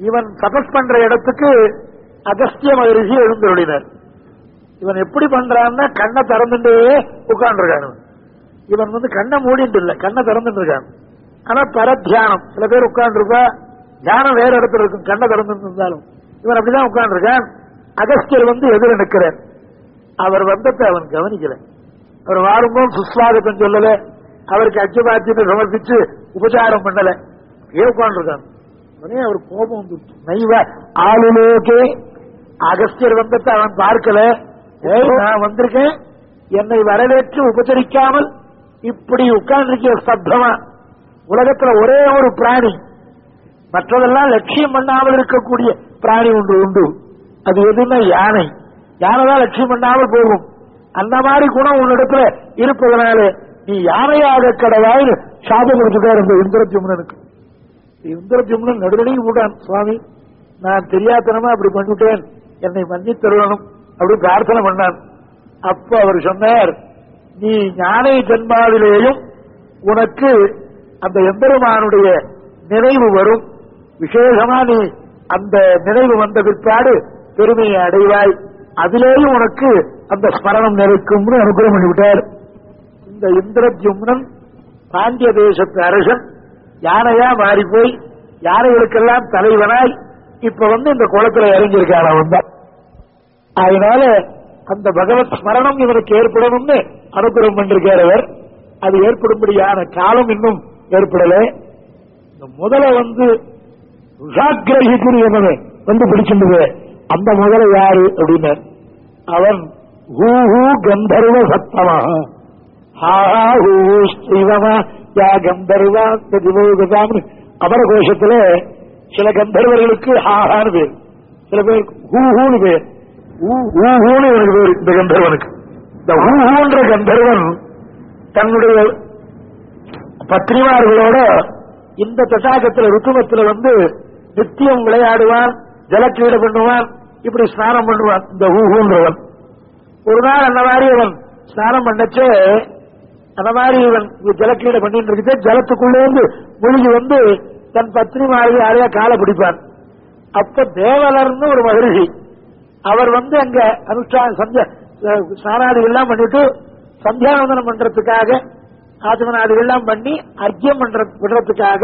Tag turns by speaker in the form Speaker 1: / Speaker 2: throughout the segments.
Speaker 1: இவன் தபஸ் பண்ற இடத்துக்கு அகஸ்திய மகரிஷி எழுந்தருளினர். இவன் எப்படி பண்றான்னா கண்ணை திறந்துட்டே உட்கார்ந்துருக்கான் இவன். வந்து கண்ணை மூடிட்டு இல்ல கண்ணை திறந்துட்டு இருக்கான் ஆனா பரத்தியானம் சில பேர் உட்கார்ந்துருப்பா தியானம் வேற இடத்துல இருக்கும் கண்ணை திறந்துட்டு இருந்தாலும் இவன் அப்படிதான் உட்கார்ந்துருக்கான். அகஸ்தியர் வந்து எதிர நிற்கிறார். அவர் வந்தத்தை அவன் கவனிக்கல. அவர் வாரும்போது சுஸ்வாகத்தம் சொல்லல. அவருக்கு அச்சபாத்தியத்தை சமர்ப்பிச்சு உபச்சாரம் பண்ணல. ஏன் உட்கார்ந்துருக்கான்? உடனே அவர் கோபம் வந்துடுச்சு. நைவ ஆளுலோகே அகஸ்தியர் வந்தத்தை அவன் பார்க்கல. நான் வந்திருக்கேன். என்னை வரவேற்று உபச்சரிக்காமல் இப்படி உட்கார்ந்துருக்கிய சப்தமா உலகத்துல ஒரே ஒரு பிராணி. மற்றதெல்லாம் லட்சியம் பண்ணாமல் இருக்கக்கூடிய பிராணி ஒன்று உண்டு. அது எதுன்னா யானை. யானை தான் லட்சியம் பண்ணாமல் போகும். அந்த மாதிரி குணம் உன்னிடத்துல இருப்பதனால நீ யானையாக கடவாய் சாபம் கொடுத்துட்டே இந்த இந்திரஜும்னனுக்கு. இந்திரஜிம்னு நடுவனையும் கூட்டான் சுவாமி நான் தெரியாதனமா அப்படி பண்ணிவிட்டேன் என்னை மன்னித்தருவனும் அப்படி பிரார்த்தனை பண்ணான். அப்ப அவர் சொன்னார் நீ ஞானை ஜென்மாவிலேயும் உனக்கு அந்த எம்பெருமானுடைய நினைவு வரும். விசேஷமா நீ அந்த நினைவு வந்த பிற்பாடு பெருமையை அடைவாய். அதிலேயும் உனக்கு அந்த ஸ்மரணம் நிலைக்கும்னு அனுகிரகம் பண்ணிவிட்டார். இந்த இந்திரஜும்னன் பாண்டிய தேசத்து அரசன் யாரையா மாறி போய் யாரைகளுக்கெல்லாம் தலைவனாய் இப்ப வந்து இந்த குளத்துல இறங்கியிருக்கான் அவன் தான் அதனால அந்த பகவத் ஸ்மரணம் இவனுக்கு ஏற்படணும்னு அனுகிரகம் பண்ணிருக்கார் அவர். அது ஏற்படும்படியான காலம் இன்னும் ஏற்படல. இந்த முதல வந்து உஷாக்கிரகிக்குரியவனு வந்து பிடிச்சிருந்தது அந்த முதல யாரு அப்படின்னு. அவன் ஹூ ஹூ கந்தர்வ சத்தமாக ஹா ஹூ ஸ்ரீவமா யா கந்தர்வா திமுகதாம்னு அமர கோஷத்துல சில கந்தர்வர்களுக்கு ஹாஹான்னு பேர் சில பேர் ஹூ ஹூன்னு பேர் ஊ- ஊஹூன்னு இவனுக்கு பேர் இந்த கந்தர்வனுக்கு இந்த ஊஹூன்ற கந்தர்வன் தன்னுடைய பத்னிமார்களோட இந்த தசாகத்துல ருத்துவத்துல வந்து நித்தியம் விளையாடுவான் ஜலக்கீடு பண்ணுவான் இப்படி ஸ்நானம் பண்ணுவான் இந்த ஊஹூன்றவன் ஒரு நாள் அந்த மாதிரி அவன் ஸ்நானம் பண்ணச்சே அந்த மாதிரி இவன் ஜலக்கீடை பண்ணிட்டு இருக்கு ஜலத்துக்குள்ளே இருந்து முழுகி வந்து தன் பத்னி மாதிரி யாரையா காலை பிடிப்பான். அப்ப தேவலர்னு ஒரு மகிழ்ச்சி அவர் வந்து அங்க அனுஷ்டான சந்தியா அஹ், எல்லாம் பண்ணிட்டு சந்தியாவந்தனம் பண்றதுக்காக ஆச்சமனாதிகள் எல்லாம் பண்ணி அர்க்கியம் பண்ற விடுறதுக்காக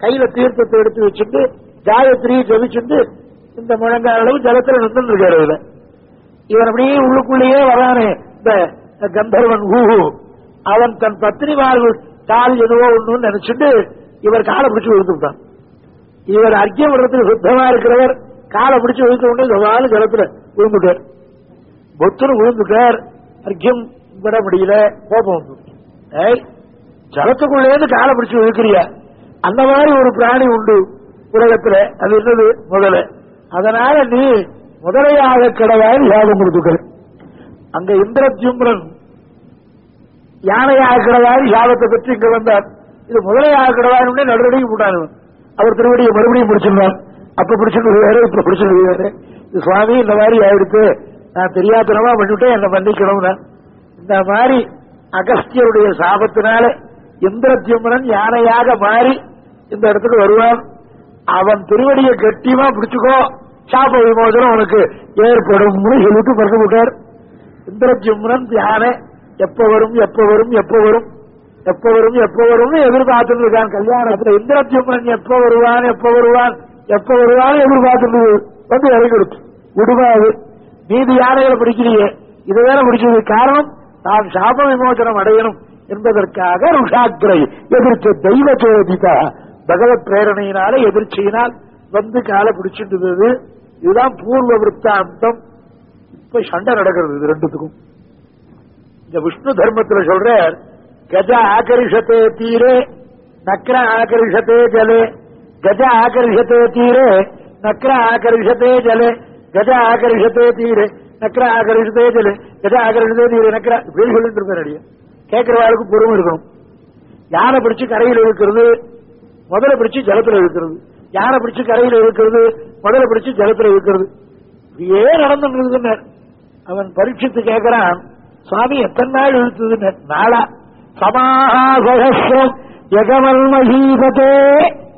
Speaker 1: கையில தீர்த்தத்தை எடுத்து வச்சுட்டு காயத்ரியை ஜபிச்சுட்டு இந்த முழங்கால அளவு ஜலத்துல நின்று இருக்காரு இவர் அப்படியே உள்ளுக்குள்ளேயே வரானே. இந்த கந்தர்வன் ஊஹு. அவன் தன் பத்திரிமார்கள் கால் எதுவோ ஒண்ணு நினைச்சிட்டு இவர் காலை பிடிச்சு விழுந்துட்டான். இவர் அர்க்கியம் விடுறதுக்கு சுத்தமா இருக்கிறவர் காலை பிடிச்சு விழுந்து கொண்டு சவாலு ஜலத்துல விழுந்துட்டார். பொத்துன்னு விழுந்துட்டார். அர்க்கியம் விட முடியல கோபம் ஏய் ஜலத்துக்குள்ளேருந்து காலை பிடிச்சு விழுக்கிறியா? அந்த மாதிரி ஒரு பிராணி உண்டு உலகத்துல. அது என்னது? முதல. அதனால நீ முதலையாக கிடவாய் யாகம் கொடுத்துக்கிற அங்க இந்திரஜும்ரன் யானையாக கிடவாய் யாகத்தை பற்றி இங்க வந்தார். இது முதலையாக இருக்கிறதாருன்னே நடுவடியும் போட்டாங்க அவர் திருவடியை மறுபடியும் பிடிச்சிருந்தார் அப்ப பிடிச்சிருந்தது வேற இப்ப பிடிச்சிருந்தது வேற. இது சுவாமி இந்த மாதிரி ஆயிடுத்து. நான் தெரியாதனமா பண்ணிவிட்டேன் என்ன மன்னிக்கணும்னா. இந்த மாதிரி அகஸ்தியருடைய சாபத்தினால இந்திரஜும்ரன் யானையாக மாறி இந்த இடத்துக்கு வருவான். அவன் திருவடியை கட்டியமா பிடிச்சுக்கோ. சாப விமோசனம் உனக்கு ஏற்படும் சொல்லிட்டு பிறந்து விட்டார் இந்திரஜும்ரன் யானை எப்ப வரும் எப்ப வரும் எப்ப வரும்? எப்ப வரும் எப்ப வரும்னு எதிர்பார்த்துட்டு இருக்கான் கல்யாணத்துல இந்திரஜும்ரன் எப்ப வருவான் எப்ப வருவான்? எப்ப வருவான் எதிர்பார்த்துட்டு வந்து இறங்கிடுச்சு விடுவாது மீதி யானைகளை பிடிக்கலையே இது வேற பிடிச்சது காரணம் தான் சாப விமோசனம் அடையணும் என்பதற்காக ருஷாக்கிரை எதிர்த்து தெய்வ சோதிதா பகவத் பிரேரணையினால எதிர்ச்சியினால் வந்து காலை பிடிச்சிட்டு இதுதான் பூர்வ விற்த்தாந்தம் இப்ப சண்டை நடக்கிறது இது ரெண்டுத்துக்கும். இந்த விஷ்ணு தர்மத்துல சொல்றார் கஜ ஆகரிஷத்தே தீரே நக்ர ஆகரிஷத்தே ஜலே. கஜ ஆகரிஷத்தே தீரே நக்ர ஆகரிஷத்தே ஜலே. கஜ ஆகரிஷத்தே தீரே நக்ர ஆகரிஷத்தே ஜலே. கஜ ஆகரிஷத்தே தீரே நக்ர இப்படி சொல்லிட்டு இருப்பார் அடியா. கேட்கிறவாளுக்கு பொறுமை இருக்கணும். யானை பிடிச்சு கரையில் இருக்கிறது முதல்ல பிடிச்சு ஜலத்தில் இருக்கிறது யானை பிடிச்சு கரையில் இருக்கிறது முதல்ல பிடிச்சு ஜலத்தில் இருக்கிறது இப்படியே நடந்துட்டு இருக்குன்னார் அவன் பரீட்சித்து கேட்கிறான் சுவாமி எத்தனை நாள் இழுத்ததுன்னு? நாளா. சமாஹா சகசிரம் ஜெகமல் மகீபதே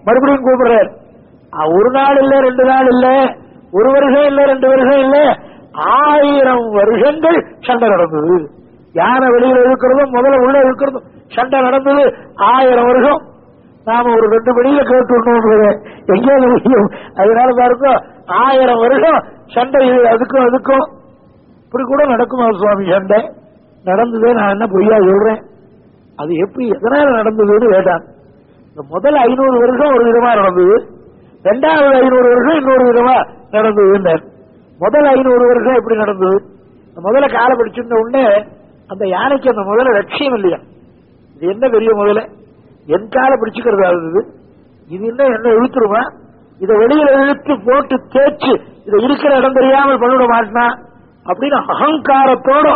Speaker 1: மறுபடியும் கூப்பிடுறார். ஒரு நாள் இல்ல ரெண்டு நாள் இல்ல. ஒரு வருஷம் இல்ல ரெண்டு வருஷம் இல்ல. ஆயிரம் வருஷங்கள் சண்டை நடந்தது. யானை வெளியில இருக்கிறதும் முதல்ல உள்ள இருக்கிறதும் சண்டை நடந்தது. ஆயிரம் வருஷம். நாம ஒரு ரெண்டு மணியில கேட்டு விடணும் எங்கே முடியும் அதனால பாருங்க ஆயிரம் வருஷம் சண்டை அதுக்கும் அதுக்கும். இப்படி கூட நடக்குமா சுவாமி சண்டை? நடந்ததே நான் என்ன பொய்யா சொல்றேன்? அது எப்படி எதனால நடந்ததுன்னு கேட்டான் இந்த முதல் ஐநூறு வருஷம் ஒரு விதமா நடந்தது ரெண்டாவது ஐநூறு வருஷம் இன்னொரு விதமா நடந்தது முதல் ஐநூறு வருஷம் எப்படி நடந்தது? முதல்ல காலை பிடிச்சிருந்த உடனே அந்த யானைக்கு அந்த முதல்ல லட்சியம் இல்லையா? இது என்ன பெரிய முதல்ல என் காலை பிடிச்சுக்கிறதா இருந்தது இது. என்ன என்ன இழுத்துருமா? இதை வெளியில இழுத்து போட்டு தேய்ச்சு இதை இருக்கிற இடம் தெரியாமல் பண்ணிட மாட்டினா? அப்படின்னு அகங்காரத்தோட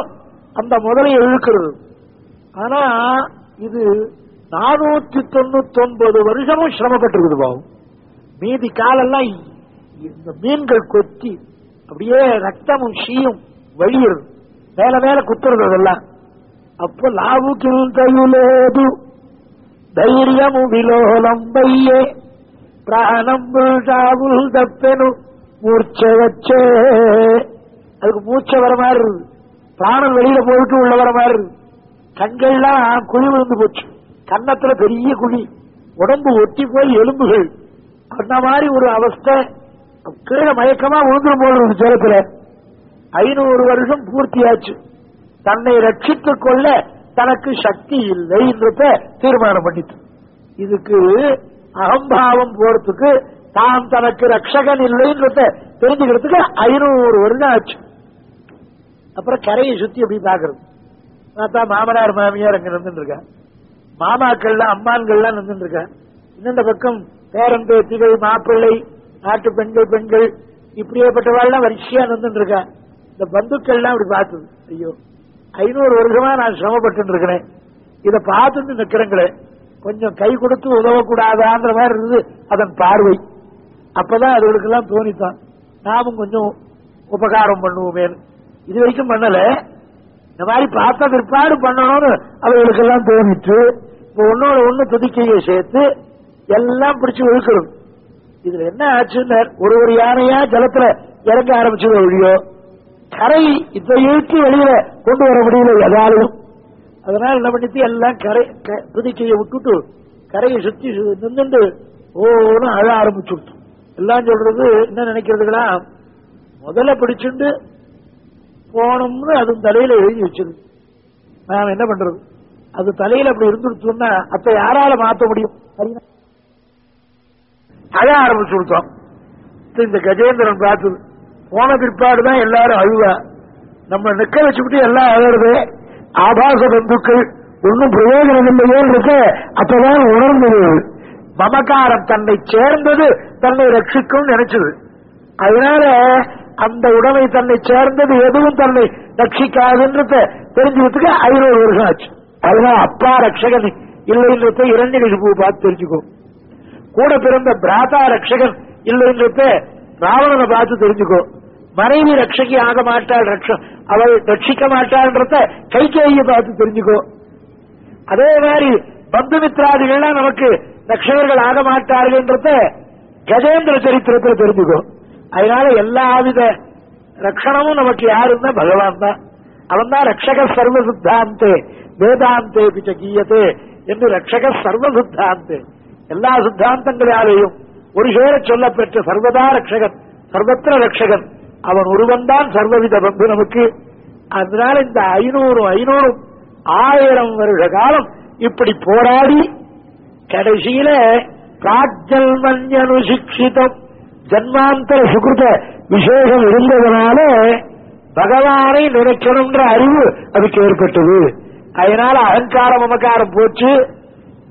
Speaker 1: அந்த முதலை இழுக்கிறது. ஆனா இது நானூத்தி தொண்ணூத்தி ஒன்பது வருஷமும் சிரமப்பட்டிருக்குது பாவம். மீதி காலெல்லாம் இந்த மீன்கள் கொத்தி அப்படியே ரத்தமும் ஷீயும் வழியிறது. மேல மேல குத்துறது அதெல்லாம். அப்ப லாவுக்கில் கையுலேது தைரியமு விலோலம்பையே பிராணம் தப்பெனு மூர்ச்சவச்சே அதுக்கு மூச்சை வர மாதிரி இருக்கு பிராணம் வெளியில போயிட்டு உள்ள வர மாதிரி இருக்கு. கண்கள்லாம் குழி விழுந்து போச்சு. கன்னத்துல பெரிய குழி. உடம்பு ஒட்டி போய் எலும்புகள். அந்த மாதிரி ஒரு அவஸ்தை. கீழே மயக்கமா விழுந்துரும் போல சேலத்துல ஐநூறு வருஷம் பூர்த்தியாச்சு. தன்னை ரட்சித்துக் கொள்ள தனக்கு சக்தி இல்லைன்றத தீர்மானம் பண்ணிட்டு. இதுக்கு அகம்பாவம் போறதுக்கு தான் தனக்கு ரட்சகன் இல்லைன்றத தெரிஞ்சுக்கிறதுக்கு ஐநூறு வருடம் ஆச்சு. அப்புறம் கரையை சுத்தி அப்படி பாக்குறது பார்த்தா மாமனார் மாமியார் அங்க நின்று இருக்கா மாமாக்கள்லாம் அம்மான்கள்லாம் நின்று இருக்கா இந்த பக்கம் பேரன் பேத்திகள் மாப்பிள்ளை நாட்டு பெண்கள் பெண்கள் இப்படியேப்பட்டவாள்லாம் வரிசையா நின்று இருக்கா இந்த பந்துக்கள்லாம் அப்படி பார்த்தது. ஐயோ ஐநூறு வருஷமா நான் சிரமப்பட்டு இருக்கிறேன் இதை பார்த்துட்டு நிக்கிறேங்களே. கொஞ்சம் கை கொடுத்து உதவக்கூடாதான்ற மாதிரி இருந்தது அதன் பார்வை. அப்பதான் அதுகளுக்கெல்லாம் தோணித்தான். நாமும் கொஞ்சம் உபகாரம் பண்ணுவோமே இது வரைக்கும் பண்ணல. இந்த மாதிரி பார்த்த பிற்பாடு பண்ணணும்னு அவர்களுக்கெல்லாம் தோணிட்டு இப்போ ஒன்னோட ஒண்ணு துதிக்கையை சேர்த்து எல்லாம் பிடிச்சு ஒழுக்கணும். இதுல என்ன ஆச்சுன்னு ஒரு ஒரு யானையா ஜலத்துல இறங்க ஆரம்பிச்சது ஒழியோ கரை இப்ப இழுத்து வெளியில கொண்டு வர முடியல எதாலும் அதனால என்ன பண்ணிட்டு எல்லாம் கரை க- துதிக்கையை விட்டுட்டு கரையை சுத்தி நின்று ஓன்னு அழ ஆரம்பிச்சுட்டு எல்லாம் சொல்றது என்ன நினைக்கிறதுங்களா முதல்ல பிடிச்சுண்டு போனோம்னு அது தலையில எழுதி வச்சிருக்கு. நாம என்ன பண்றது? அது தலையில அப்படி இருந்துருச்சோம்னா அப்ப யாரால மாத்த முடியும்? அழ ஆரம்பிச்சு கொடுத்தோம். இந்த கஜேந்திரன் பார்த்தது. போன பிற்பாடுதான் எல்லாரும் அழுவா. நம்ம நிக்க வச்சுக்கிட்டு எல்லாம் அழகுது ஆபாச பந்துக்கள் ஒன்னும் பிரயோஜனம் இல்லையோ இருக்கு? அப்பதான் உணர்ந்தது. மமகாரம் தன்னை சேர்ந்தது தன்னை ரட்சிக்கும் நினைச்சது. அதனால அந்த உடமை தன்னை சேர்ந்தது எதுவும் தன்னை ரட்சிக்காதுன்றத தெரிஞ்சுக்கிறதுக்கு ஐநூறு வருஷம் ஆச்சு. அதனால அப்பா ரட்சகன். இல்லைன்றத இரண்டு நிகழ்வு பார்த்து தெரிஞ்சுக்கோ. கூட பிறந்த பிராதா ரட்சகன் இல்லைன்றத ராவணனை பார்த்து தெரிஞ்சுக்கோ. மனைவி ரட்சகி ஆக மாட்டாள் அவள் ரட்சிக்க மாட்டாள்ன்றத கைகேயை பார்த்து தெரிஞ்சுக்கோ. அதே மாதிரி பந்துமித்ராதிகள்லாம் நமக்கு ரட்சகர்கள் ஆக மாட்டார்கள்ன்றத கஜேந்திர சரித்திரத்தில் தெரிஞ்சுக்கோ. அதனால எல்லாவித ரட்சணமும் நமக்கு யாருன்னா பகவான் தான். அவன் தான் ரக்ஷக சர்வ சித்தாந்தே வேதாந்தே பிச்ச கீயத்தே என்று ரக்ஷக சர்வ சித்தாந்தே எல்லா சித்தாந்தங்களாலேயும் ஒரு சேர சொல்லப்பெற்ற சர்வதா ரக்ஷகன் சர்வத்திர ரக்ஷகன். அவன் ஒருவன் தான் சர்வவித பந்து நமக்கு. அதனால இந்த ஐநூறு ஐநூறு ஆயிரம் வருஷ காலம் இப்படி போராடி கடைசியில பிராஜல்மன்யனு சிக்ஷிதம். ஜன்மாந்தர சுகிருத விசேஷம் இருந்ததுனால பகவானை நினைக்கணும்ன்ற அறிவு அதுக்கு ஏற்பட்டது. அதனால அகங்கார மமகாரம் போச்சு.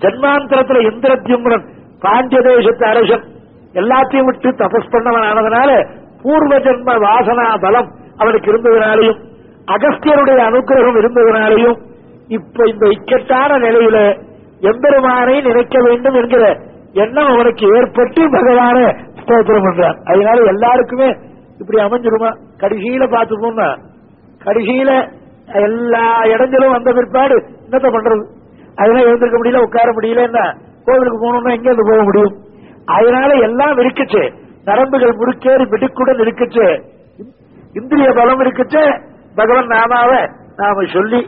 Speaker 1: ஜன்மாந்தரத்துல இந்திரத்யும்னன் பாண்டிய தேசத்து அரசன் எல்லாத்தையும் விட்டு தபஸ் பண்ணவன் ஆனதுனால பூர்வ ஜென்ம வாசனா பலம் அவனுக்கு இருந்ததுனாலையும் அகஸ்தியருடைய அனுகிரகம் இருந்ததுனாலையும் இப்ப இந்த இக்கட்டான நிலையில எம்பெருமானை நினைக்க வேண்டும் என்கிற எண்ணம் அவனுக்கு ஏற்பட்டு பகவான ஸ்தோத்திரம் பண்றான் அதனால எல்லாருக்குமே இப்படி அமைஞ்சிருமா? கடைசியில பார்த்துப்போம்னா கடைசியில எல்லா இடங்களும் வந்த பிற்பாடு என்னத்த பண்றது? அதெல்லாம் எழுந்திருக்க முடியல உட்கார முடியல என்ன? கோவிலுக்கு போகணும்னா எங்க இருந்து போக முடியும்? அதனால எல்லாம் இருக்குச்சு நரம்புகள் முறுக்கேறி வெடிக்குடன் இருக்குச்சு இந்திரிய பலம் இருக்குச்சு பகவான் நாமாவ நாம சொல்லி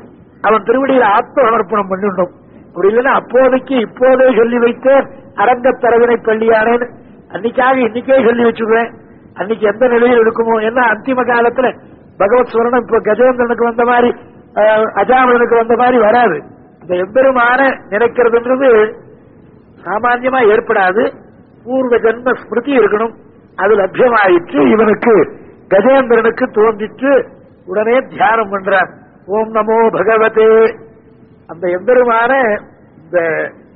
Speaker 1: அவன் திருவடியில ஆத்ம சமர்ப்பணம் பண்ணிடணும். அப்படி இல்லைன்னா அப்போதைக்கு இப்போதே சொல்லி வைத்தேன். அரங்க தரவினை பள்ளியானேன்னு அன்னைக்காக இன்னைக்கே சொல்லி வச்சுக்குவேன் அன்னைக்கு எந்த நிலையில் இருக்குமோ? ஏன்னா அந்திம காலத்துல பகவத் சுவரணம் இப்ப கஜேந்திரனுக்கு வந்த மாதிரி அஹ், அஜாமனுக்கு வந்த மாதிரி வராது. இந்த எம்பெருமான நினைக்கிறதுன்றது சாமான்யமா ஏற்படாது. பூர்வ ஜென்ம ஸ்மிருதி இருக்கணும். அது லட்சியமாயிற்று இவனுக்கு கஜேந்திரனுக்கு தோன்றிட்டு உடனே தியானம் பண்றான் ஓம் நமோ பகவதே. அந்த எம்பெருமான இந்த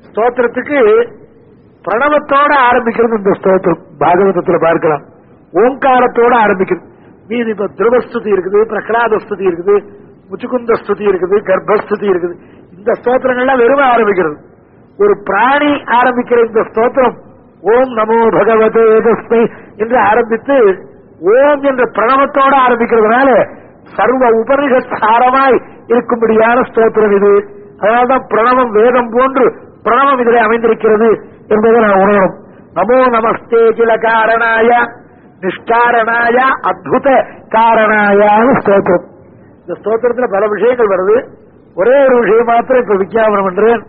Speaker 1: ஸ்தோத்திரத்துக்கு பிரணவத்தோட ஆரம்பிக்கிறது இந்த ஸ்தோத்திரம். பாகவதத்துல பார்க்கலாம். ஓங்காரத்தோட ஆரம்பிக்கிறது. மீது இப்ப திருவஸ்துதி இருக்குது பிரகலாத ஸ்துதி இருக்குது முச்சுக்குந்த ஸ்துதி இருக்குது கர்ப்பஸ்துதி இருக்குது. இந்த ஸ்தோத்திரங்கள்லாம் வெறும் ஆரம்பிக்கிறது. ஒரு பிராணி ஆரம்பிக்கிற இந்த ஸ்தோத்திரம் ஓம் நமோ பகவதே தஸ்மை என்று ஆரம்பித்து ஓம் என்ற பிரணவத்தோட ஆரம்பிக்கிறதுனால சர்வ உபனிஷத்தாரமாய் இருக்கும்படியான ஸ்தோத்திரம் இது. அதனால்தான் பிரணவம் வேதம் போன்று பிரணவம் இதிலே அமைந்திருக்கிறது. என்பதை நான் உணரும் நமோ நமஸ்தே கில காரணாய நிஷ்காரணாய அத்புத காரணாயான்னு ஸ்தோத்திரம். இந்த ஸ்தோத்திரத்துல பல விஷயங்கள் வருது. ஒரே ஒரு விஷயம் மாத்திரம் இப்ப விஞ்ஞாபனம் பண்றேன்.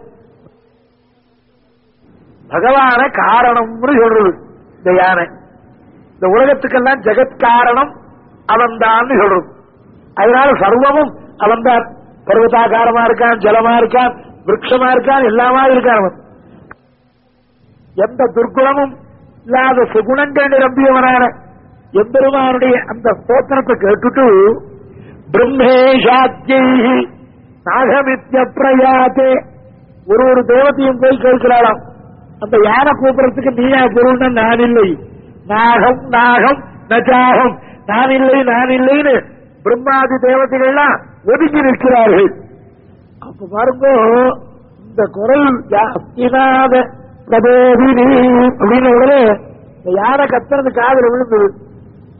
Speaker 1: பகவான காரணம்னு சொல்றது இந்த யானை. இந்த உலகத்துக்கெல்லாம் ஜெகத் காரணம் அவன்தான் சொல்றது. அதனால சர்வமும் அவன்தான். பர்வதாகாரமா இருக்கான் ஜலமா இருக்கான் விரக்ஷமா இருக்கான் எல்லாமா இருக்கான் அவன். எந்த துர்குணமும் இல்லாத சுகுணங்கள் நிரம்பியவனான எம்பெருமானுடைய அந்த ஸ்தோத்திரத்தை கேட்டுட்டு பிரம்மேஷாத்தியை நாகமித்ய பிரயாதே. ஒரு ஒரு தேவத்தையும் போய் கேட்கிறாளாம். அந்த யானை கூப்பிடறதுக்கு நீயா பொருள்னா நான் இல்லை. நாகம் நாகம் நஜாகம். நான் இல்லை நான் இல்லைன்னு பிரம்மாதி தேவதைகள்லாம் ஒதுங்கி நிற்கிறார்கள். அப்ப பாருங்க இந்த குரல் யாத்தினாத அப்படின்னு உடனே இந்த யானை கத்துறது காதல விழுந்தது.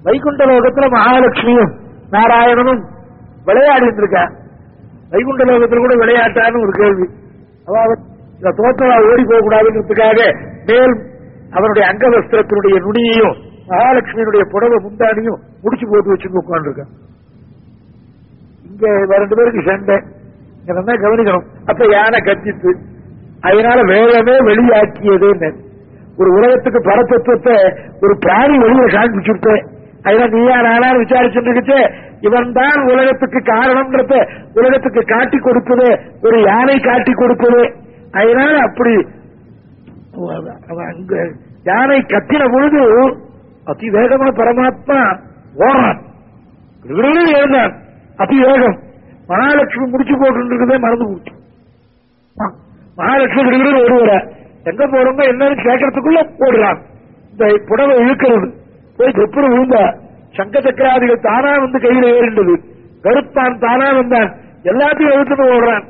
Speaker 1: வைகுண்ட லோகத்துல மகாலட்சுமியும் நாராயணனும் விளையாடிட்டு இருக்கா. வைகுண்ட லோகத்துல கூட விளையாட்டான்னு ஒரு கேள்வி. அதாவது இந்த தோற்றவா ஓடி போக கூடாதுங்கிறதுக்காக மேல் அவனுடைய அங்கவஸ்திரத்தினுடைய நுனியையும் மகாலட்சுமியினுடைய புடவை முந்தானியும் முடிச்சு போட்டு வச்சு உட்காந்துருக்கான் இங்க ரெண்டு பேருக்கு சண்டை. இங்க கவனிக்கணும். அப்ப யானை கத்தித்து அதனால வேகமே வெளியாக்கியது ஒரு உலகத்துக்கு பரத்தத்துவத்தை ஒரு பிராணி வெளியில காண்பிச்சுட்டு அதனால நீயா நானா விசாரிச்சுட்டு இருக்குச்சு இவன் தான் உலகத்துக்கு காரணம்ன்றத உலகத்துக்கு காட்டி கொடுப்பது ஒரு யானை காட்டி கொடுப்பது. அதனால அப்படி அவன் அங்க யானை கத்தின பொழுது அதிவேகமா பரமாத்மா ஓடுறான். எழுந்தான். அதிவேகம் மகாலட்சுமி முடிச்சு போட்டு இருக்குதே மறந்து போச்சு. மகாலட்சுமி கிடுகிடு ஒருவர எங்க போறவங்க என்னன்னு கேட்கறதுக்குள்ள போடுறான் இந்த புடவை இழுக்கிறது. போய் தொப்புற விழுந்தா சங்க சக்கராதிகள் தானா வந்து கையில ஏறிண்டது கருத்தான் தானா வந்தான். எல்லாத்தையும் எழுத்துட்டு ஓடுறான்.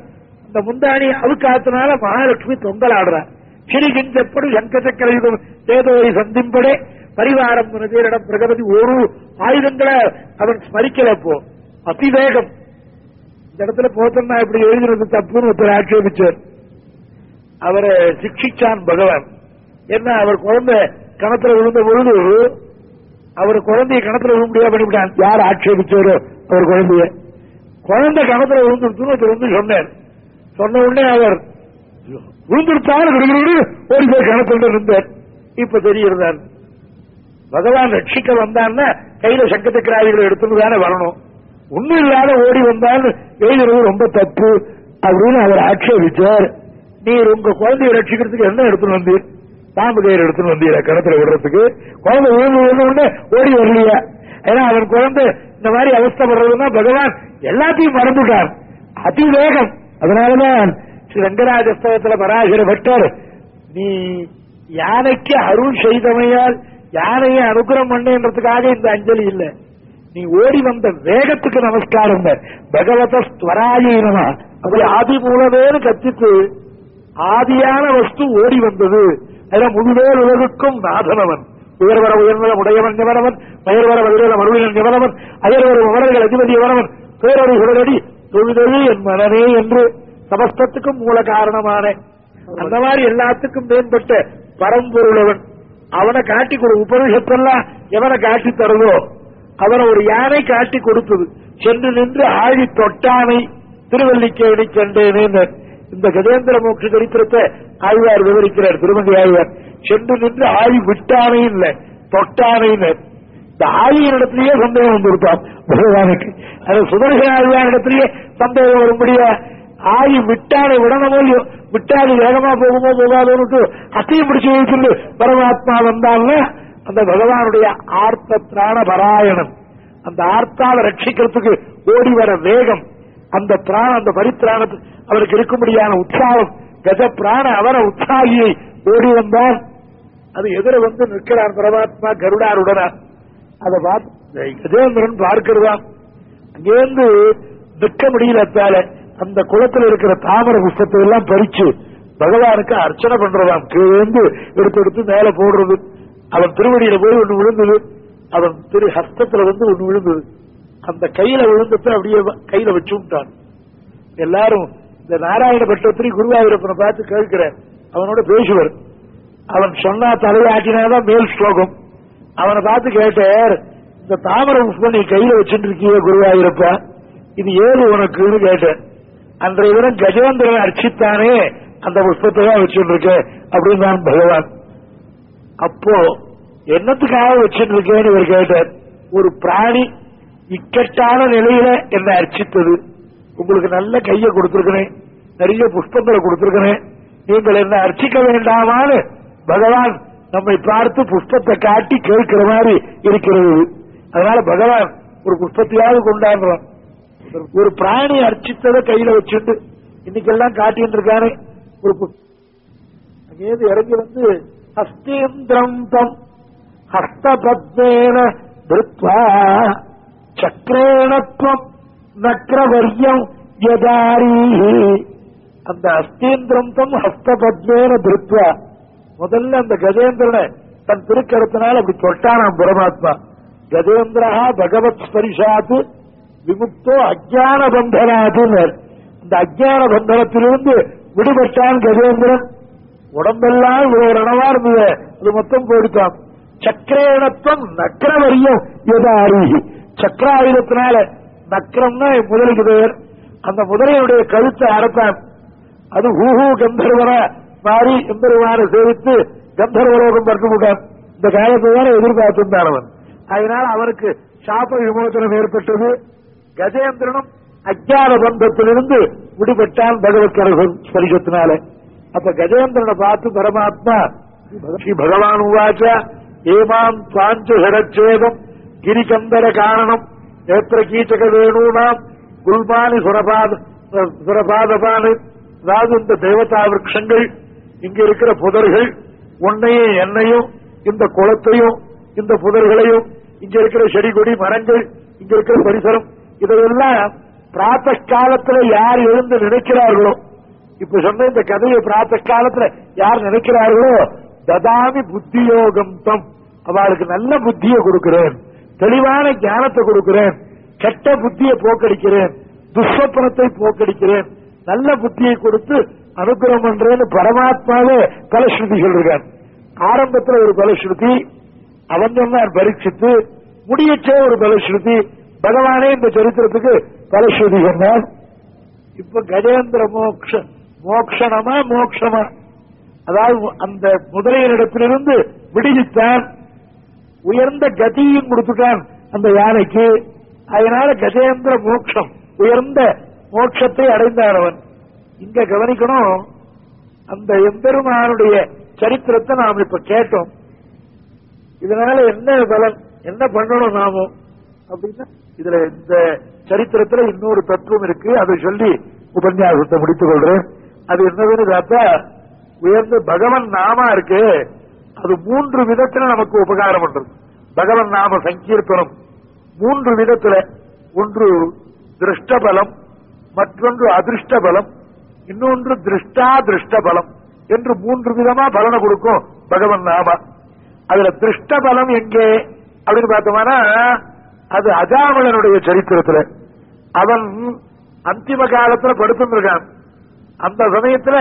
Speaker 1: அந்த முந்தாணி அவுக்காத்தினால மகாலட்சுமி தொங்கலாடுறான் சிறிகின் செப்படும் சங்க சக்கரயுகம் ஏதோவை சந்திம்படே பரிவாரம் பேரிடம் பிரகபதி ஒரு ஆயுதங்களை அவன் ஸ்மரிக்கல போ. அதிவேகம் இந்த இடத்துல போத்தன்னா இப்படி எழுதினது தப்புன்னு ஒருத்தர் ஆட்சேபிச்சார். அவரை சிக்ஷிச்சான் பகவான். என்ன அவர் குழந்தை கணத்துல விழுந்த பொழுது அவர் குழந்தைய கணத்துல விழ முடியாது பண்ணிவிட்டான் யார் ஆட்சேபிச்சாரோ அவர் குழந்தைய. குழந்தை கணத்துல விழுந்துருச்சுன்னு ஒருத்தர் வந்து சொன்னார். சொன்ன உடனே அவர் விழுந்துருத்தாலும் ஒரு பேர் கணத்துல இருந்தார். இப்ப தெரியிருந்தான் பகவான் ரட்சிக்க வந்தான்னா கையில சங்கத்துக்கிராதிகளை எடுத்துட்டு தானே வரணும். ஒண்ணும் இல்லாத ஓடி வந்தால் எழுதுறது ரொம்ப தப்பு அப்படின்னு அவர் ஆட்சேபிச்சார். நீர் உங்க குழந்தைய ரட்சிக்கிறதுக்கு என்ன எடுத்துன்னு வந்தீர்? பாம்பு கயிறு எடுத்துன்னு வந்தீரா கிணத்துல விடுறதுக்கு? குழந்தை விழுந்து ஒண்ணு ஓடி வரலையா. ஏன்னா அவன் குழந்தை இந்த மாதிரி அவஸ்தப்படுறதுன்னா பகவான் எல்லாத்தையும் மறந்துட்டான் அதிவேகம். அதனாலதான் ஸ்ரீ ரங்கராஜஸ்தவத்துல பராசர பட்டர் நீ யானைக்கு அருள் செய்தமையால் யானையை அனுகிரம் பண்ணுன்றதுக்காக இந்த அஞ்சலி இல்ல. நீ ஓடி வந்த வேகத்துக்கு நமஸ்காரம் பகவத ஸ்வராயீனமா அப்படி ஆதி மூலமேனு கத்தித்து ஆதியான வஸ்து ஓடி வந்தது. அதில் முழுவேல் உலகுக்கும் நாதனவன். உயர்வர உயர்ந்த உடையவன் நிவரவன் மயர்வர வலுவர மறுவினன் நிவரவன் அயர்வர உமரர்கள் அதிபதி எவரவன் பேரடி சுடரடி தொழுதொழு என் மனனே என்று சமஸ்தத்துக்கும் மூல காரணமான. அந்த மாதிரி எல்லாத்துக்கும் மேம்பட்ட பரம்பொருளவன். அவனை காட்டி கொடு உபனிஷத்தெல்லாம் எவனை காட்டி தருதோ? அவனை ஒரு யானை காட்டி கொடுத்தது. சென்று நின்று ஆழி தொட்டானை திருவல்லிக்கேணி கண்டேனே இந்த கஜேந்திர மோட்ச சரித்திரத்தை ஆழ்வார் விவரிக்கிறார் திருமதி ஆழ்வார். சென்று நின்று ஆழி விட்டானை இல்ல தொட்டானை இந்த ஆழியின் இடத்திலேயே சந்தேகம் வந்திருப்பான். பகவானுக்கு. அது சுதர்சன ஆழ்வார் இடத்திலேயே சந்தேகம் வரும்படியா? ஆழி விட்டானை விடணுமோ இல்லையோ விட்டாது வேகமா போகுமோ போகாதோன்னு அத்தையும் பிடிச்சு வைக்கிறது பரமாத்மா வந்தான்னா அந்த பகவானுடைய ஆர்த்த திராண பராயணம் அந்த ஆர்த்தாவை ரட்சிக்கிறதுக்கு ஓடி வர வேகம். அந்த பிராண அந்த பரித்திராணத்து அவருக்கு இருக்கும்படியான உற்சாகம் கஜ பிராண அவர உற்சாகியை ஓடி வந்தால் அது எதிர வந்து நிற்கிறான் பரமாத்மா கருடாருடனா. அதை பார்த்து கஜேந்திரன் பார்க்கிறதாம். அங்கேருந்து நிற்க முடியலத்தால அந்த குளத்துல இருக்கிற தாமர புஷ்பத்தை எல்லாம் பறிச்சு பகவானுக்கு அர்ச்சனை பண்றதாம். கீழேந்து எடுத்து எடுத்து மேல போடுறது. அவன் திருவடியில போய் ஒண்ணு விழுந்தது. அவன் திரு ஹஸ்தத்துல வந்து ஒண்ணு விழுந்தது. அந்த கையில விழுந்தத்தை அப்படியே கையில வச்சுட்டான் எல்லாரும் இந்த நாராயண பட்டத்திரி குருவாயூரப்பனை பார்த்து கேட்கிறேன் அவனோட பேசுவர். அவன் சொன்னா தலையாட்டினாதான் மேல் ஸ்லோகம். அவனை பார்த்து கேட்டார் இந்த தாமரை புஷ்பம் நீ கையில வச்சுட்டு இருக்கிய குருவாயூரப்பா. இது ஏது உனக்குன்னு கேட்டேன். அன்றைய தினம் கஜேந்திரன் அர்ச்சித்தானே அந்த புஷ்பத்தை தான் வச்சுட்டு இருக்கேன் அப்படின்னு நான் பகவான். அப்போ என்னத்துக்காக வச்சுட்டு இருக்கேன்னு இவர் கேட்டார். ஒரு பிராணி இக்கட்டான நிலையில என்ன அர்ச்சித்தது. உங்களுக்கு நல்ல கையை கொடுத்திருக்கிறேன். நிறைய புஷ்பங்களை கொடுத்திருக்கிறேன். நீங்கள் என்ன அர்ச்சிக்க வேண்டாமான்னு பகவான் நம்மை பார்த்து புஷ்பத்தை காட்டி கேட்கிற மாதிரி இருக்கிறது. அதனால பகவான் ஒரு புஷ்பத்தையாவது கொண்டாடுறோம் ஒரு பிராணி அர்ச்சித்ததை கையில வச்சுட்டு இன்னைக்கெல்லாம் காட்டிட்டு இருக்காரு ஒரு அங்கேருந்து இறங்கி வந்து ஹஸ்தேந்திரம் தம் ஹஸ்தபத்மேன திருத்வா சக்கரேணத்வம் நக்ரவரியம் யதாரீஹி. அந்த அஸ்தீந்திரம் தம் ஹஸ்தபத்மேன திருத்வா. முதல்ல அந்த கஜேந்திரனை தன் திருக்கரத்தினால் அப்படி சொல்லிட்டான் பரமாத்மா கஜேந்திரா பகவத் ஸ்பரிஷாத்து விமுக்தோ அஜான பந்தனாதுனர் இந்த அஜான பந்தனத்திலிருந்து விடுபட்டான் கஜேந்திரன். உடம்பெல்லாம் இவ்வளவு இருந்தது. அது மொத்தம் போயிட்டான் சக்கரேணத்துவம் நக்கரவரியம் எதாரி சக்கராயுதத்தினால நக்கரம்னா முதலுக்கு பெயர் அந்த முதலையுடைய கழுத்தை அறத்தான். அது ஹூஹூ கந்தர்வர மாறி எம்பெருமான சேவித்து கந்தர்வலோகம் பறந்துவிட்டான் இந்த காலத்தை தான் எதிர்பார்த்திருந்தான் அவன் அதனால அவனுக்கு சாப விமோசனம் ஏற்பட்டது. கஜேந்திரனும் அஜான பந்தத்திலிருந்து விடுபட்டான் பகவத்கரசன் ஸ்பரிசத்தினால. அப்ப கஜேந்திரனை பார்த்து பரமாத்மா ஸ்ரீ பகவான் உவாச்ச ஏமாம் துவாஞ்ச ஹரச்சேதம் கிரிகந்தர காரணம் ஏத்திர கீச்சக வேணூனாம் குல்மானி சுரபாத சுரபாதபானு அதாவது இந்த தேவதா விரக்ஷங்கள் இங்க இருக்கிற புதர்கள் உன்னையும் என்னையும் இந்த குளத்தையும் இந்த புதர்களையும் இங்க இருக்கிற செடி கொடி மரங்கள் இங்க இருக்கிற பரிசரம் இதையெல்லாம் பிராத்த காலத்துல யார் எழுந்து நினைக்கிறார்களோ இப்ப சொன்ன இந்த கதையை பிராத்த காலத்துல யார் நினைக்கிறார்களோ ததாமி புத்தியோகம் தம் அவளுக்கு நல்ல புத்தியை கொடுக்கிறேன் தெளிவான ஞானத்தை கொடுக்கிறேன். கெட்ட புத்தியை போக்கடிக்கிறேன். துஷ்வப்பனத்தை போக்கடிக்கிறேன். நல்ல புத்தியை கொடுத்து அனுகிரகம் பண்றேன்னு பரமாத்மாவே பலஸ்ருதிகள் இருக்கான் ஆரம்பத்தில் ஒரு பலஸ்ருதி அவன் சொன்னார் பரீட்சித்து முடியச்சே ஒரு பலஸ்ருதி பகவானே இந்த சரித்திரத்துக்கு பலஸ்ருதி சொன்னார். இப்ப கஜேந்திர மோக்ஷ மோக்ஷணமா மோக்ஷமா? அதாவது அந்த முதலையனிடத்திலிருந்து விடுவித்தான் உயர்ந்த கதியும் கொடுத்துட்டான் அந்த யானைக்கு. அதனால கஜேந்திர மோட்சம் உயர்ந்த மோட்சத்தை அடைந்தான் அவன். இங்க கவனிக்கணும் அந்த எம்பெருமானுடைய சரித்திரத்தை நாம் இப்ப கேட்டோம். இதனால என்ன பலன் என்ன பண்ணணும் நாமும் அப்படின்னா இதுல இந்த சரித்திரத்துல இன்னொரு தத்துவம் இருக்கு. அதை சொல்லி உபன்யாசத்தை முடித்துக் கொள்றேன். அது என்னதுன்னு பார்த்தா உயர்ந்த பகவன் நாமா இருக்கு. அது மூன்று விதத்தில் நமக்கு உபகாரம் பண்றது. பகவன் நாம சங்கீர்த்தனம். மூன்று விதத்துல ஒன்று திருஷ்டபலம் மற்றொன்று அதிர்ஷ்டபலம் இன்னொன்று திருஷ்டா திருஷ்டபலம் என்று மூன்று விதமா பலனை கொடுக்கும் பகவன் நாம. அதுல திருஷ்டபலம் எங்கே அப்படின்னு பார்த்தோம்னா அது அஜாமலனுடைய சரித்திரத்துல. அவன் அந்திம காலத்துல படுத்திருக்கான் அந்த சமயத்துல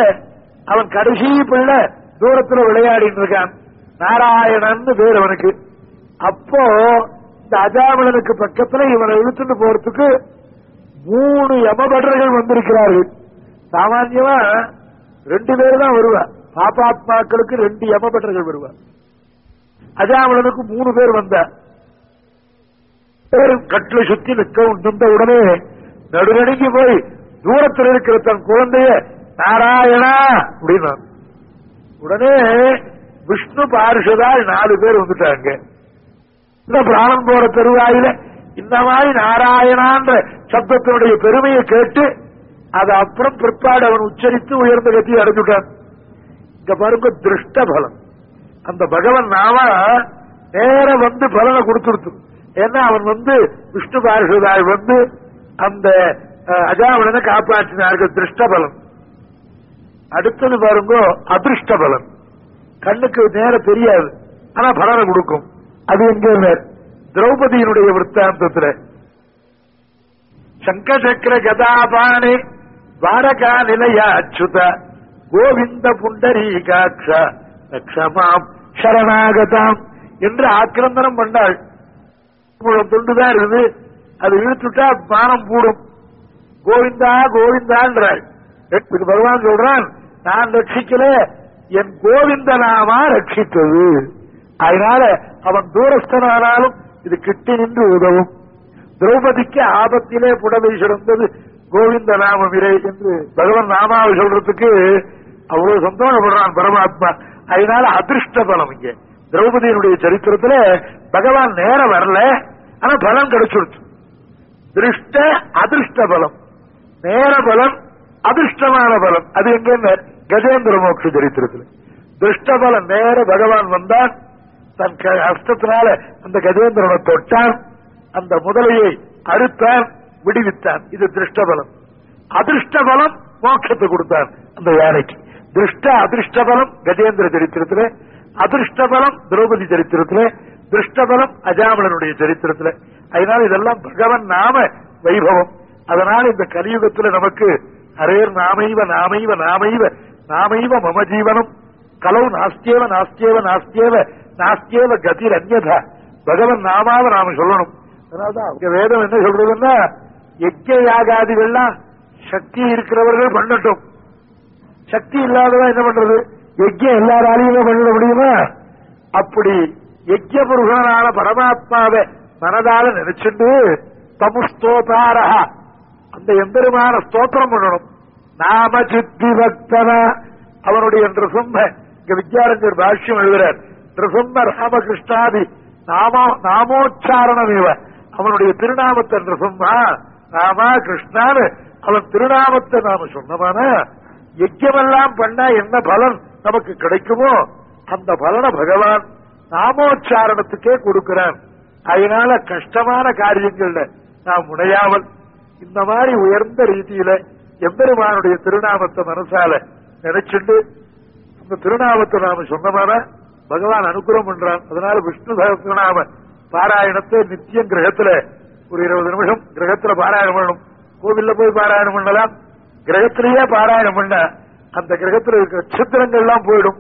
Speaker 1: அவன் கடைசி பிள்ளை தூரத்துல விளையாடிட்டு இருக்கான். நாராயணன் பேர் அவனுக்கு. அப்போ இந்த அஜாமலனுக்கு பக்கத்துல இவனை இழுத்துட்டு போறதுக்கு மூணு யமபடர்கள் வந்திருக்கிறார்கள். சாமான்யமா ரெண்டு பேர் தான் வருவா. பாப்பாத்மாக்களுக்கு ரெண்டு யமபட்டர்கள் வருவா. அஜாமலனுக்கு மூணு பேர் வந்த. கட்டில சுத்தி நிற்க நின்ற உடனே நடுநடுங்கி போய் தூரத்தில் இருக்கிற தன் குழந்தைய நாராயணா! அப்படின்னா. உடனே விஷ்ணு பார்ஷதால் நாலு பேர் வந்துட்டாங்க. இந்த பிராணம் போற தெருவாயில இந்த மாதிரி நாராயணான்ற சப்தத்தினுடைய பெருமையை கேட்டு அது அப்புறம் பிற்பாடு அவன் உச்சரித்து உயர்ந்த கத்தியை அடைஞ்சுட்டான். இங்க பாருங்க திருஷ்ட பலம். அந்த பகவன் நாம நேர வந்து பலனை கொடுத்துருத்து ஏன்னா அவன் வந்து விஷ்ணு பார்ஷதாய் வந்து அந்த அஹ், காப்பாற்றினார்கள் திருஷ்ட பலம். அடுத்தது பாருங்க அதிருஷ்ட பலம். கண்ணுக்கு நேர தெரியாது. ஆனா பலனை கொடுக்கும். அது எங்க திரௌபதியினுடைய விற்த்தாந்தத்துல சங்கசக்கர கதாபாணி வாரகா நிலைய அச்சுத கோவிந்த புண்டரீகாட்ச. லட்சமாம் சரணாகதாம் என்று ஆக்கிரந்தனம் பண்ணாள். இவ்வளவு துண்டுதான் இருக்குது. அது இழுத்துட்டா பானம் கூடும் கோவிந்தா கோவிந்தான்றாள். பகவான் சொல்றான் நான் ரட்சிக்கல என் கோவிந்த நாமா ரட்சித்தது. அதனால அவன் தூரஸ்தனானாலும் இது கிட்டி நின்று உதவும். திரௌபதிக்கு ஆபத்திலே புடவை சிறந்தது கோவிந்த நாமம் இறை என்று பகவான் நாமாவை சொல்றதுக்கு அவ்வளவு சந்தோஷப்படுறான் பரமாத்மா. அதனால அதிர்ஷ்ட பலம் இங்க. திரௌபதியினுடைய சரித்திரத்துல பகவான் நேரம் வரல ஆனா பலம் கிடைச்சிருச்சு. திருஷ்ட அதிர்ஷ்ட பலம். நேர பலம் அதிர்ஷ்டமான பலம். அது எங்க கஜேந்திர மோட்ச சரித்திரத்துல. திருஷ்ட நேர பகவான் வந்தான். தன் அஷ்டத்தினால அந்த கஜேந்திரனை தொட்டான். அந்த முதலையை அறுத்தான் விடுவித்தான். இது திருஷ்டபலம். அதிர்ஷ்டபலம் மோட்சத்தை கொடுத்தான் அந்த யானைக்கு. திருஷ்ட அதிர்ஷ்டபலம் கஜேந்திர சரித்திரத்துல அதிர்ஷ்டபலம் திரௌபதி சரித்திரத்துல திருஷ்டபலம் அஜாமலனுடைய சரித்திரத்துல. அதனால இதெல்லாம் பகவன் நாம வைபவம். அதனால இந்த கலியுகத்துல நமக்கு அரேர் நாமைவ நாமைவ நாமைவ நாமைவ மம ஜீவனம் கலவு நாஸ்தியேவ நாஸ்தியேவ நாஸ்தியேவ நாஸ்தியேவ கதிர் அந்யதா பகவன் நாமாவ நாம சொல்லணும்। அதனால்தான் அவங்க வேதம் என்ன சொல்றதுன்னா யஜ்ய யாகாதிகள்லாம் சக்தி இருக்கிறவர்கள் பண்ணட்டும். சக்தி இல்லாதவன் என்ன பண்றது? யஜ்யம் எல்லாராலையுமே பண்ணிட முடியுமா? அப்படி யஜ்ய புருஷனான பரமாத்மாவை மனதால நினைச்சுட்டு தமுஸ்தோதாரா அந்த எம்பெருமான ஸ்தோத்திரம் பண்ணணும். நாம சித்தி பக்தனா அவனுடைய நிருசம்ம இங்க வித்யாரஞ்சர் பாஷ்யம் எழுதுறார். நிருசம்ம ராமகிருஷ்ணாதி நாமோ நாமோச்சாரணம் இவ. அவனுடைய திருநாமத்தை நிருசம்மா ராமா கிருஷ்ணான்னு அவன் திருநாமத்தை நாம சொன்னமான யஜ்யமெல்லாம் பண்ணா என்ன பலன் நமக்கு கிடைக்குமோ அந்த பலனை பகவான் நாமோச்சாரணத்துக்கே கொடுக்கிறான் அதனால கஷ்டமான காரியங்கள்ல நாம் முனையாமல் இந்த மாதிரி உயர்ந்த ரீதியில எம்பெருமானுடைய திருநாமத்தை மனசால நினைச்சுண்டு அந்த திருநாமத்தை நாம சொன்னமான பகவான் அனுகிரகம் பண்றான். அதனால விஷ்ணு சகசிரநாம பாராயணத்தை நித்தியம் கிரகத்துல ஒரு இருபது நிமிஷம் கிரகத்துல பாராயணம் பண்ணணும். கோவில்ல போய் பாராயணம் பண்ணலாம். கிரகத்திலேயே பாராயணம் பண்ண அந்த கிரகத்துல இருக்கிற சித்திரங்கள் எல்லாம் போயிடும்.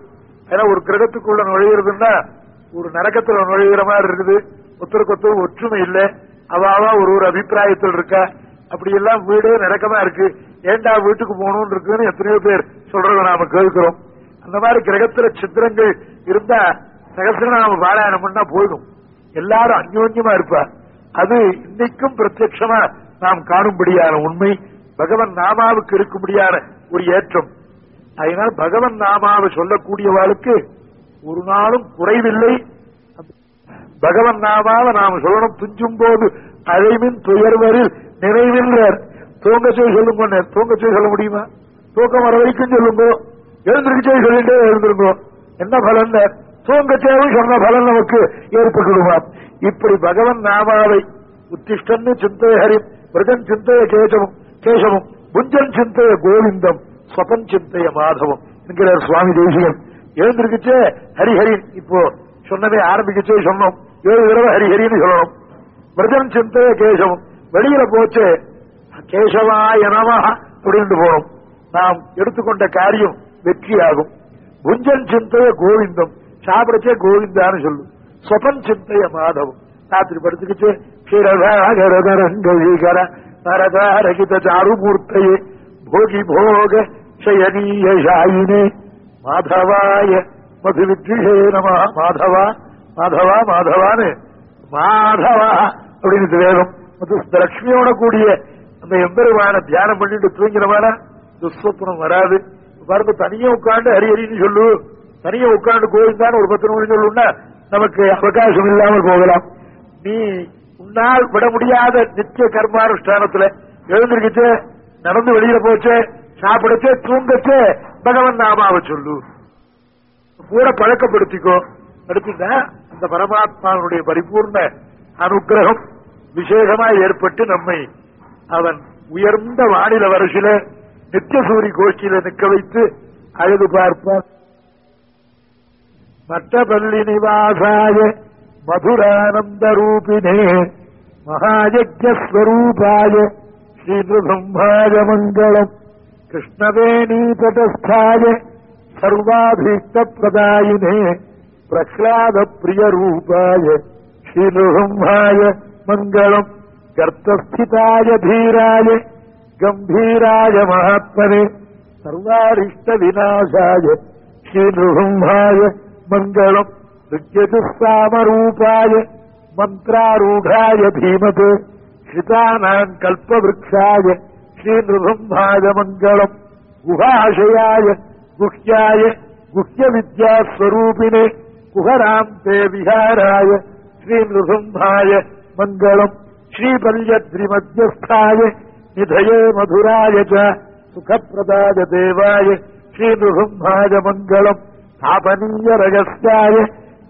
Speaker 1: ஏன்னா ஒரு கிரகத்துக்குள்ள நுழையிறதுன்னா ஒரு நரக்கத்துல நுழையிற மாதிரி இருக்குது. ஒத்தருக்கு ஒருத்தர் ஒற்றுமை இல்லை. அவாவா ஒரு ஒரு அபிப்பிராயத்தில் இருக்கா. அப்படி எல்லாம் வீடே நடக்கமா இருக்கு. ஏண்டா வீட்டுக்கு போகணும்னு இருக்குன்னு எத்தனையோ பேர் சொல்றத நாம கேட்கிறோம். அந்த மாதிரி கிரகத்துல சித்திரங்கள் இருந்தா சகசிரநாம நாம பண்ணா போயிடும் எல்லாரும் அந்யோன்யமா இருப்பா. அது இன்னைக்கும் பிரத்யட்சமா நாம் காணும்படியான உண்மை. பகவன் நாமாவுக்கு இருக்கும்படியான ஒரு ஏற்றம். அதனால் பகவன் நாமாவை சொல்லக்கூடியவாளுக்கு ஒரு நாளும் குறைவில்லை. பகவன் நாமாவை நாம் சொல்லணும். துஞ்சும் போது அழைமின் துயர்வரில் நினைவின்றார் தூங்க செய்ய சொல்லுங்க தூங்க செய்ய சொல்ல முடியுமா? தூக்கம் வர வரைக்கும் சொல்லுங்க. எழுந்திருக்க செய்ய சொல்லிட்டே எழுந்திருங்கோ. என்ன பலன்? தூங்க தேவை சொன்ன பலன் நமக்கு ஏற்பட்டுடுமா இப்படி பகவன் நாமாவை உத்திஷ்டன்னு சிந்தைய பிரஜன் சிந்தைய கேசவம் கேசவம் புஞ்சன் சிந்தைய கோவிந்தம் ஸ்வதன் சிந்தைய மாதவம் என்கிறார் சுவாமி தேசிகன். எழுந்திருக்குச்சே ஹரிஹரி இப்போ சொன்னதே ஆரம்பிக்கச்சே சொன்னோம். ஏழு தடவை ஹரிஹரின்னு சொல்லணும். விரதன் சிந்தைய கேசவம். வெளியில போச்சு கேசவாய நமஹ அப்படின்னு போனோம். நாம் எடுத்துக்கொண்ட காரியம் வெற்றியாகும். புஞ்சன் சிந்தைய கோவிந்தம் சாப்பிடச்சே கோவிந்தான்னு சொல்லும். சொபன் சிந்தைய மாதவம். ராத்திரி படுத்துக்கிச்சு க்ஷீரதாகரதரங்கீகர நரதாரகித சாருமூர்த்தையே போகி போக சயனீய ஷாயினே. மாதவாய மதுவித்விஷே நம மாதவா மாதவா மாதவான்னு மாதவா அப்படின்னு வேகம் மது லட்சுமியோட கூடிய அந்த எம்பெருமான தியானம் பண்ணிட்டு தூங்கிறவானா துஸ்வப்னம் வராது. பாருங்க தனியா உட்காந்து ஹரி ஹரின்னு சொல்லு. தனியா உட்காந்து கோவிந்தான்னு ஒரு பத்து நிமிடம் சொல்லுன்னா நமக்கு அவகாசம் இல்லாமல் போகலாம். நீ உன்னால் விட முடியாத நித்திய கர்மானுஷ்டானத்துல எழுந்திருக்கிச்சு நடந்து வெளியில போச்சு சாப்பிடச்சே தூங்கச்சே பகவன் நாமாவை சொல்லு. கூட பழக்கப்படுத்திக்கோ. படுத்தினா அந்த பரமாத்மாவுடைய பரிபூர்ண அனுகிரகம் விசேஷமாய் ஏற்பட்டு நம்மை அவன் உயர்ந்த வானில வரிசையில நித்தியசூரி கோஷ்டியில நிற்க வைத்து அழகு பார்ப்பான் மற்றபள்ளி நிவாசாய மதுரானந்த ரூபினே மகாயஜஸ்வரூபாய ஸ்ரீபிரம்மாய மங்களம் கிருஷ்ணவேணீதஸ்தாய சர்வாபீஷ்ட பிரதாயினே பிரஹ்லாத பிரிய ரூபாய श्रीनृहम्हाय मङ्गलम्। चर्तस्थिताय धीराय गम्भीराय महात्मने सर्वारिष्टविनाशाय श्रीनृभुम्हाय मङ्गलम्। नृत्यदिस्सामरूपाय मन्त्रारूढाय धीमते हितानाम् कल्पवृक्षाय श्रीनृभृम्हाय मङ्गलम्। गुहाशयाय गुह्याय गुह्यविद्यास्वरूपिणे गुहरान्ते विहाराय ശ്രീനൃസംഭായ മംഗളം ശ്രീപര്യദ്രിമധ്യസ്ഥായ നിധയേ മധുരായ ച സുഖപ്രദായ ദേവായ ശ്രീനൃസംഭായ മംഗളം താപനീയ രഹസ്യായ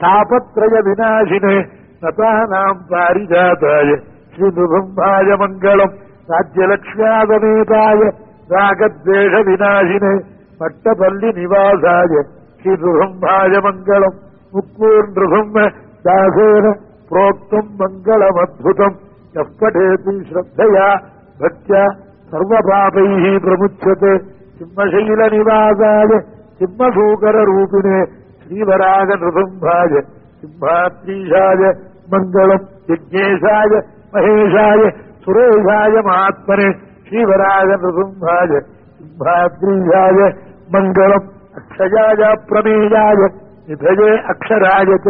Speaker 1: താപത്രയ വിനാശിന് നതാനാം പാരിജാതായ ശ്രീനൃസംഭായ മംഗളം രാജ്യലക്ഷ്മ്യാതമേതായ രാഗദ്വേഷ വിനാശിന് പട്ടപല്ലി നിവാസായ ശ്രീനൃസംഭായ മംഗളം മുക്കൂർ നൃസം ദാസേന ప్రోక్తం మంగళమద్భుతం. ఎప్పటేతి శ్రద్ధయా భక్త్య సర్వపాపై ప్రముచ్యతే. సింహశైల నివాసాయ సింహశూకర రూపిణే శ్రీవరాగ నృసింహాయ సింహాత్రీషాయ మంగళం యజ్ఞేశాయ మహేశాయ సురేశాయ మహాత్మనే శ్రీవరాగ నృసింహాయ సింహాత్రీషాయ మంగళం అక్షయాయ ప్రమేయాయ నిధయే అక్షరాయ చ.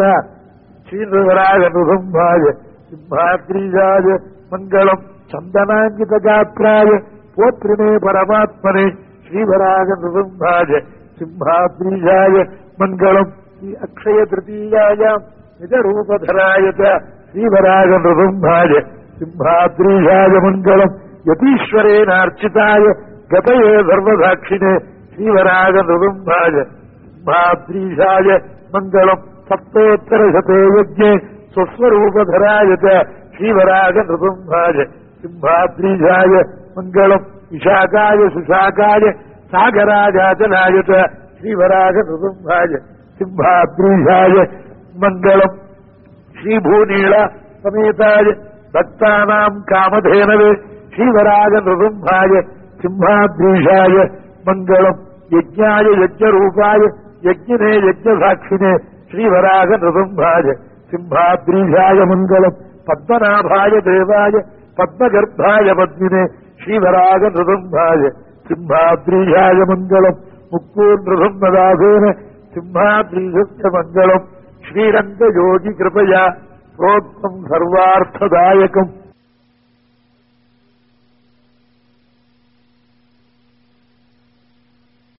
Speaker 1: அக்ஷராய ச ஸ்ரீவராக நிருபம்பாய சிம்மாத்ரீஷாய மங்களம் சந்தனாங்கிதாத்ராய போத்ரிமே பரமாத்மனே ஸ்ரீவராக நிருபம்பாய சிம்ஹாத்ரீஷாய மங்களம் ஸ்ரீ அக்ஷய திருத்தீயாயாம் நிஜரூபதராய ச ஸ்ரீவராக நிருபம்பாய சிம்ஹாத்ரீஷாய மங்களம் யதீஸ்வரேனார்ச்சிதாய கதயே சர்வசாட்சினே ஸ்ரீவராக సప్తోత్తరశతే యజ్ఞే స్వస్వరూపధరాయ శ్రీవరాగ నృసింహాయ సింహాద్రీజాయ మంగళం విశాఖాయ సుశాఖాయ సాగరాజాచలాయ శ్రీవరాగ నృసింహాయ సింహాద్రీజాయ మంగళం శ్రీభూనీళ సమేతాయ భక్తానాం కామధేనవే శ్రీవరాజ నృసింహాయ సింహాద్రీషాయ మంగళం యజ్ఞాయ యజ్ఞరూపాయ యజ్ఞనే యజ్ఞసాక్షినే சிம்ஹாத்ரீஷாய மங்களம் யஜ்ஞாய யஜ்ஞரூபாய யஜ்ஞினே யஜ்ஞசாட்சினே ஸ்ரீவராக நிருபம்பாய சிம்ஹாத்ரீஷாய மங்களம் பத்மநாபாய தேவாய பத்மகர்ப்பாய பத்மினே ஸ்ரீவராக நிருபம்பாய சிம்ஹாத்ரீஷாய மங்களம் முக்கூர் நிருபம்மதாசேன சிம்ஹாத்ரீஷஸ்ய மங்களம் ஸ்ரீரங்க யோகி கிருபயா प्रोक्तम् सर्वार्थदायकम्